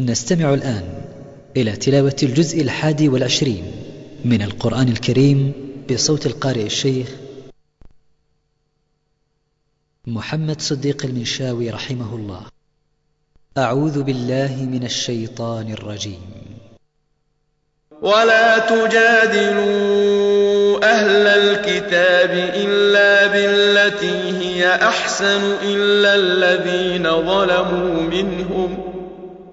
نستمع الآن إلى تلاوة الجزء الحادي والعشرين من القرآن الكريم بصوت القارئ الشيخ محمد صديق المنشاوي رحمه الله. أعوذ بالله من الشيطان الرجيم. ولا تجادلوا أهل الكتاب إلا بالتي هي أحسن إلا الذين ظلموا منهم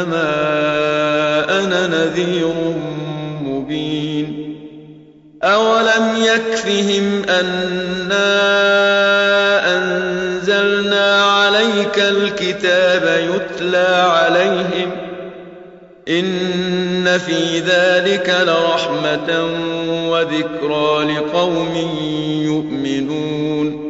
وإنما أنا نذير مبين أولم يكفهم أنا أنزلنا عليك الكتاب يتلى عليهم إن في ذلك لرحمة وذكرى لقوم يؤمنون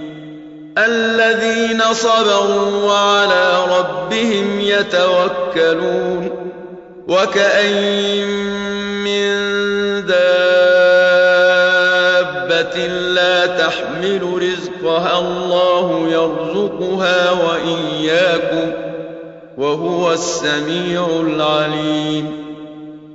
الذين صبروا وعلى ربهم يتوكلون وكأين من دابة لا تحمل رزقها الله يرزقها وإياكم وهو السميع العليم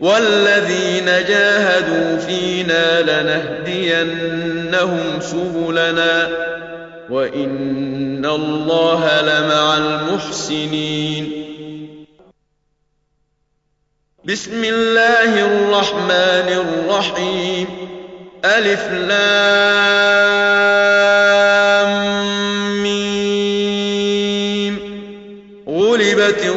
والذين جاهدوا فينا لنهدينهم سبلنا وإن الله لمع المحسنين. بسم الله الرحمن الرحيم. ألف لام ميم. غلبت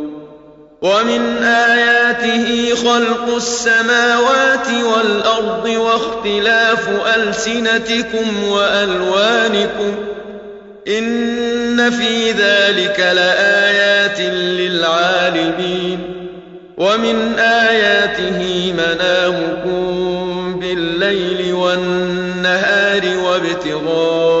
ومن آياته خلق السماوات والأرض واختلاف ألسنتكم وألوانكم إن في ذلك لآيات للعالمين ومن آياته منامكم بالليل والنهار وابتغاؤكم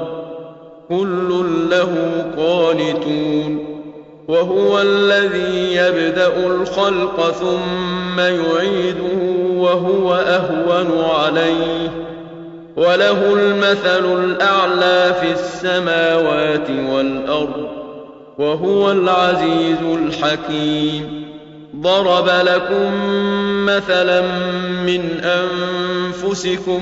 كل له قانتون وهو الذي يبدأ الخلق ثم يعيده وهو أهون عليه وله المثل الأعلى في السماوات والأرض وهو العزيز الحكيم ضرب لكم مثلا من أنفسكم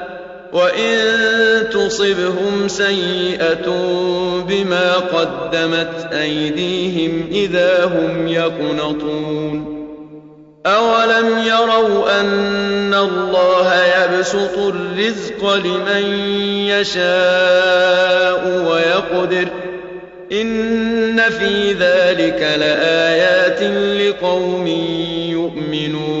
وإن تصبهم سيئة بما قدمت أيديهم إذا هم يقنطون أولم يروا أن الله يبسط الرزق لمن يشاء ويقدر إن في ذلك لآيات لقوم يؤمنون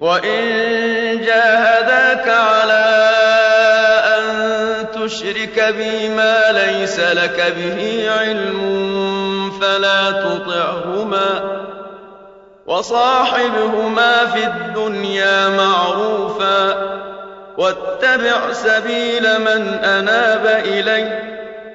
وإن جاهداك على أن تشرك بي ما ليس لك به علم فلا تطعهما وصاحبهما في الدنيا معروفا واتبع سبيل من أناب إلي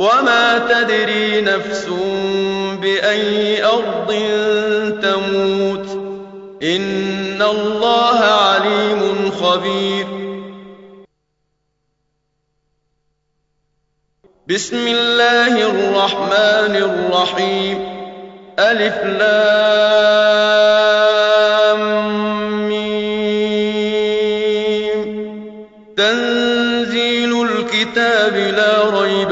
وما تدري نفس بأي أرض تموت إن الله عليم خبير. بسم الله الرحمن الرحيم. ألف لام ميم. تنزيل الكتاب لا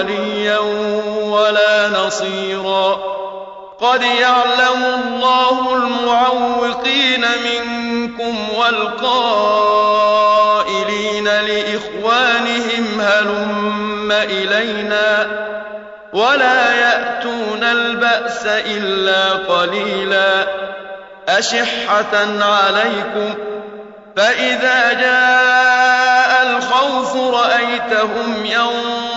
وليا ولا نصيرا. قد يعلم الله المعوقين منكم والقائلين لإخوانهم هلم إلينا ولا يأتون البأس إلا قليلا. أشحة عليكم فإذا جاء الخوف رأيتهم ينظرون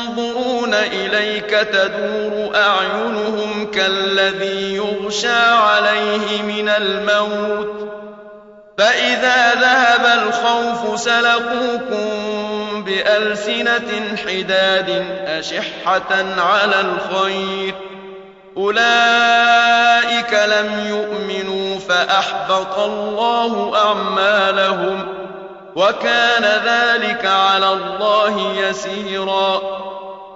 إليك تدور أعينهم كالذي يغشى عليه من الموت. فإذا ذهب الخوف سلقوكم بألسنة حداد أشحة على الخير. أولئك لم يؤمنوا فأحبط الله أعمالهم وكان ذلك على الله يسيرا.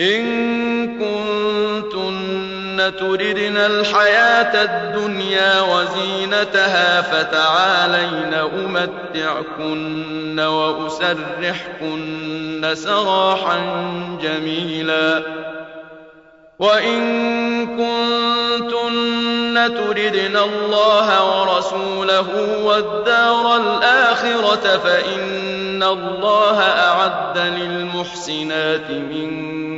إن كنتن تردن الحياة الدنيا وزينتها فتعالين أمتعكن وأسرحكن سراحا جميلا. وإن كنتن تردن الله ورسوله والدار الآخرة فإن الله أعد للمحسنات